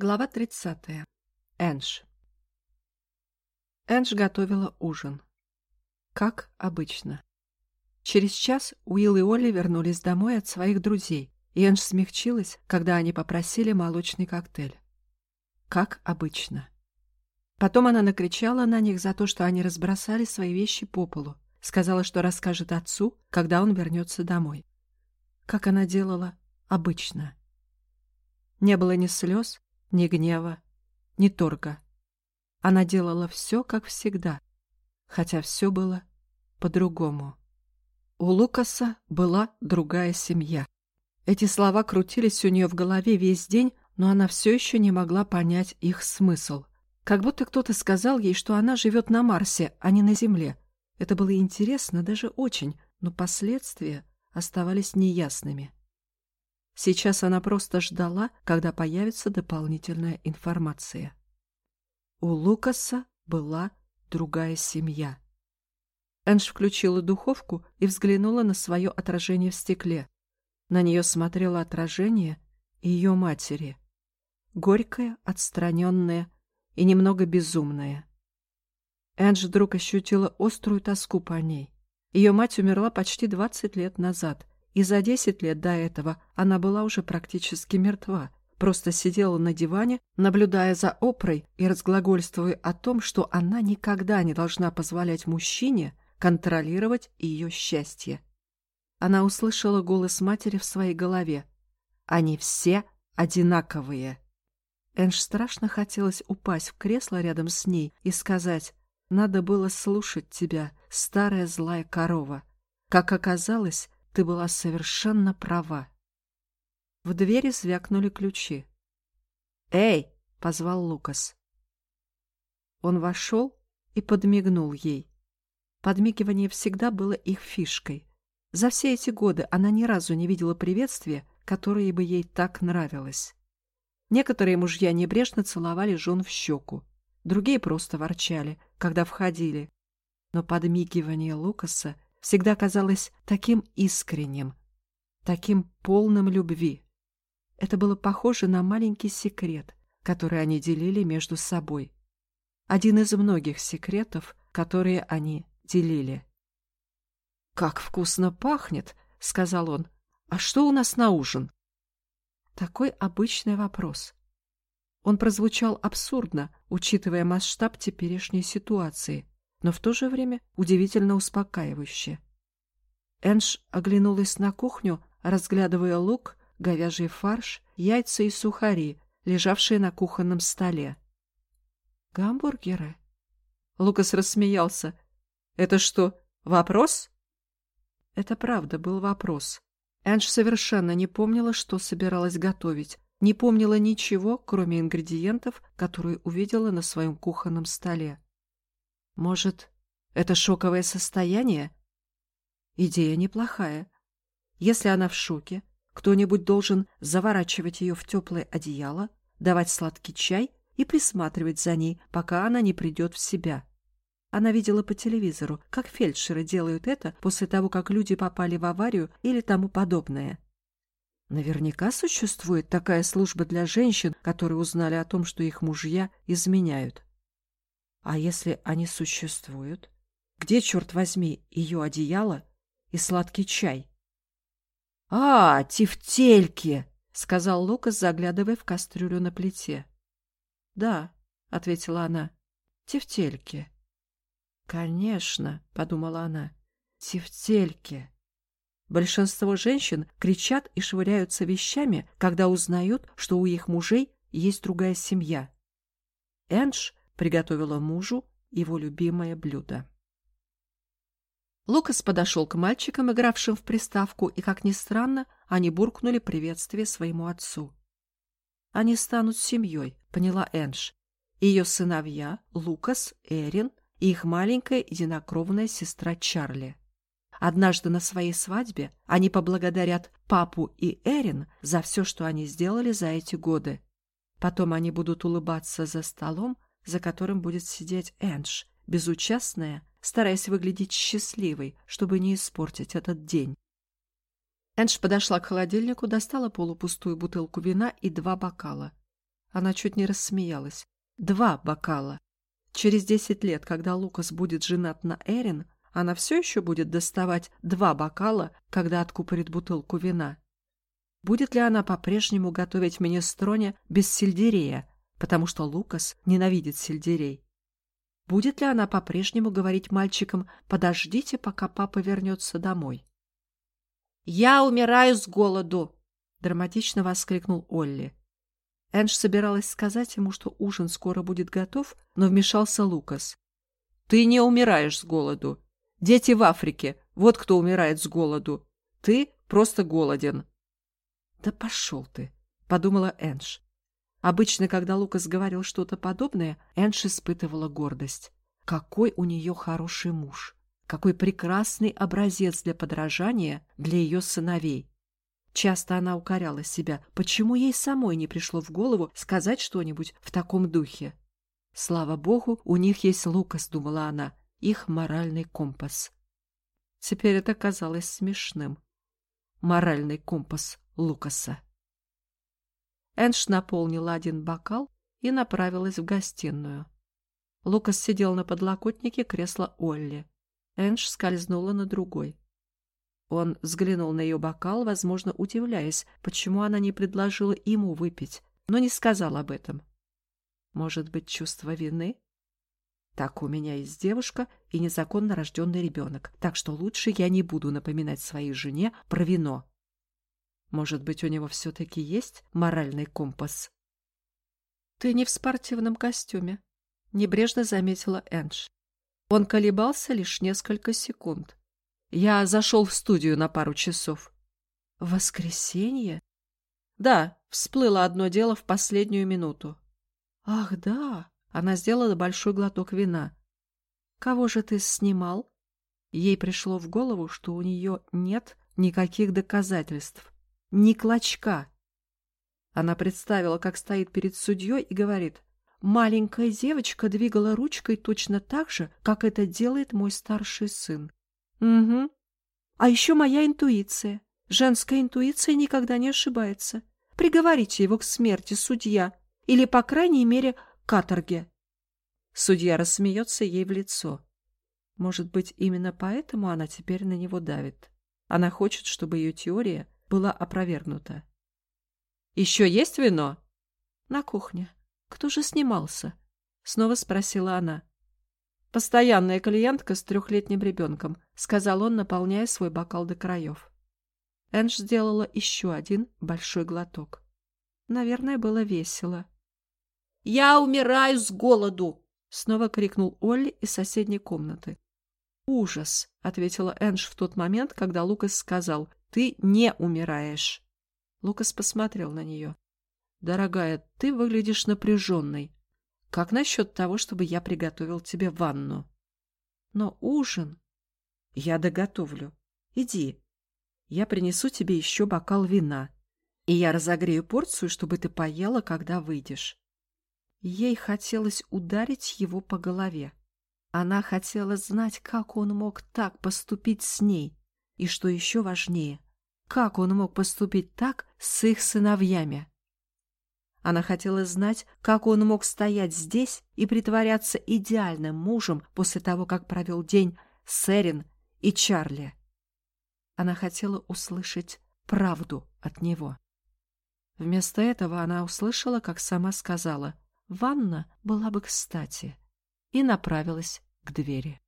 Глава 30. Эндж. Эндж готовила ужин. Как обычно. Через час Уилл и Олли вернулись домой от своих друзей, и Эндж смягчилась, когда они попросили молочный коктейль. Как обычно. Потом она накричала на них за то, что они разбросали свои вещи по полу, сказала, что расскажет отцу, когда он вернется домой. Как она делала обычно. Не было ни слез, ни гнева, ни торга. Она делала все, как всегда, хотя все было по-другому. У Лукаса была другая семья. Эти слова крутились у нее в голове весь день, но она все еще не могла понять их смысл. Как будто кто-то сказал ей, что она живет на Марсе, а не на Земле. Это было интересно, даже очень, но последствия оставались неясными. Сейчас она просто ждала, когда появится дополнительная информация. У Лукаса была другая семья. Эндж включила духовку и взглянула на свое отражение в стекле. На нее смотрело отражение ее матери. Горькое, отстраненное и немного безумное. Эндж вдруг ощутила острую тоску по ней. Ее мать умерла почти 20 лет назад, и за десять лет до этого она была уже практически мертва, просто сидела на диване, наблюдая за Опрой и разглагольствуя о том, что она никогда не должна позволять мужчине контролировать ее счастье. Она услышала голос матери в своей голове. «Они все одинаковые». Энж страшно хотелось упасть в кресло рядом с ней и сказать «Надо было слушать тебя, старая злая корова». Как оказалось, ты была совершенно права. В двери звякнули ключи. «Эй!» — позвал Лукас. Он вошел и подмигнул ей. Подмигивание всегда было их фишкой. За все эти годы она ни разу не видела приветствия, которое бы ей так нравилось. Некоторые мужья небрежно целовали жен в щеку, другие просто ворчали, когда входили. Но подмигивание Лукаса всегда казалось таким искренним, таким полным любви. Это было похоже на маленький секрет, который они делили между собой. Один из многих секретов, которые они делили. «Как вкусно пахнет!» — сказал он. «А что у нас на ужин?» Такой обычный вопрос. Он прозвучал абсурдно, учитывая масштаб теперешней ситуации но в то же время удивительно успокаивающе. Энж оглянулась на кухню, разглядывая лук, говяжий фарш, яйца и сухари, лежавшие на кухонном столе. «Гамбургеры?» Лукас рассмеялся. «Это что, вопрос?» Это правда был вопрос. Эндж совершенно не помнила, что собиралась готовить, не помнила ничего, кроме ингредиентов, которые увидела на своем кухонном столе. Может, это шоковое состояние? Идея неплохая. Если она в шоке, кто-нибудь должен заворачивать ее в теплое одеяло, давать сладкий чай и присматривать за ней, пока она не придет в себя. Она видела по телевизору, как фельдшеры делают это после того, как люди попали в аварию или тому подобное. Наверняка существует такая служба для женщин, которые узнали о том, что их мужья изменяют. А если они существуют? Где, черт возьми, ее одеяло и сладкий чай? — А, тефтельки! — сказал Лукас, заглядывая в кастрюлю на плите. — Да, — ответила она, — тефтельки. — Конечно, — подумала она, — тефтельки. Большинство женщин кричат и швыряются вещами, когда узнают, что у их мужей есть другая семья. Эндж приготовила мужу его любимое блюдо. Лукас подошел к мальчикам, игравшим в приставку, и, как ни странно, они буркнули приветствие своему отцу. «Они станут семьей», — поняла Эндж. Ее сыновья — Лукас, Эрин и их маленькая единокровная сестра Чарли. Однажды на своей свадьбе они поблагодарят папу и Эрин за все, что они сделали за эти годы. Потом они будут улыбаться за столом, за которым будет сидеть Эндж, безучастная, стараясь выглядеть счастливой, чтобы не испортить этот день. Эндж подошла к холодильнику, достала полупустую бутылку вина и два бокала. Она чуть не рассмеялась. Два бокала. Через десять лет, когда Лукас будет женат на Эрин, она все еще будет доставать два бокала, когда откупорит бутылку вина. Будет ли она по-прежнему готовить минестроне без сельдерея, потому что Лукас ненавидит сельдерей? Будет ли она по-прежнему говорить мальчикам «подождите, пока папа вернется домой»? «Я умираю с голоду!» — драматично воскликнул Олли. Эндж собиралась сказать ему, что ужин скоро будет готов, но вмешался Лукас. «Ты не умираешь с голоду. Дети в Африке. Вот кто умирает с голоду. Ты просто голоден». «Да пошел ты!» — подумала Эндж. Обычно, когда Лукас говорил что-то подобное, Эндж испытывала гордость. Какой у нее хороший муж! Какой прекрасный образец для подражания для ее сыновей! Часто она укоряла себя, почему ей самой не пришло в голову сказать что-нибудь в таком духе. Слава богу, у них есть Лукас, думала она, их моральный компас. Теперь это казалось смешным. Моральный компас Лукаса. Энш наполнила один бокал и направилась в гостиную. Лукас сидел на подлокотнике кресла Олли. Энш скользнула на другой. Он взглянул на ее бокал, возможно, удивляясь, почему она не предложила ему выпить, но не сказал об этом. Может быть, чувство вины? Так у меня есть девушка и незаконно рожденный ребенок, так что лучше я не буду напоминать своей жене про вино. Может быть, у него все-таки есть моральный компас? «Ты не в спортивном костюме», — небрежно заметила Эндж. Он колебался лишь несколько секунд. «Я зашел в студию на пару часов». «В воскресенье?» «Да, всплыло одно дело в последнюю минуту». «Ах, да!» — она сделала большой глоток вина. «Кого же ты снимал?» Ей пришло в голову, что у нее нет никаких доказательств ни клочка. Она представила, как стоит перед судьей и говорит, «Маленькая девочка двигала ручкой точно так же, как это делает мой старший сын». «Угу. А еще моя интуиция. Женская интуиция никогда не ошибается. Приговорите его к смерти, судья, или, по крайней мере, каторге». Судья рассмеется ей в лицо. Может быть, именно поэтому она теперь на него давит. Она хочет, чтобы ее теория была опровергнута. «Еще есть вино?» «На кухне. Кто же снимался?» — снова спросила она. «Постоянная клиентка с трехлетним ребенком», — сказал он, наполняя свой бокал до краев. Эндж сделала еще один большой глоток. Наверное, было весело. «Я умираю с голоду!» — снова крикнул Олли из соседней комнаты. «Ужас!» — ответила Эндж в тот момент, когда Лукас сказал ты не умираешь. Лукас посмотрел на нее. Дорогая, ты выглядишь напряженной. Как насчет того, чтобы я приготовил тебе ванну? Но ужин... Я доготовлю. Иди. Я принесу тебе еще бокал вина. И я разогрею порцию, чтобы ты поела, когда выйдешь. Ей хотелось ударить его по голове. Она хотела знать, как он мог так поступить с ней. И что еще важнее, как он мог поступить так с их сыновьями? Она хотела знать, как он мог стоять здесь и притворяться идеальным мужем после того, как провел день с Эрин и Чарли. Она хотела услышать правду от него. Вместо этого она услышала, как сама сказала, «Ванна была бы кстати», и направилась к двери.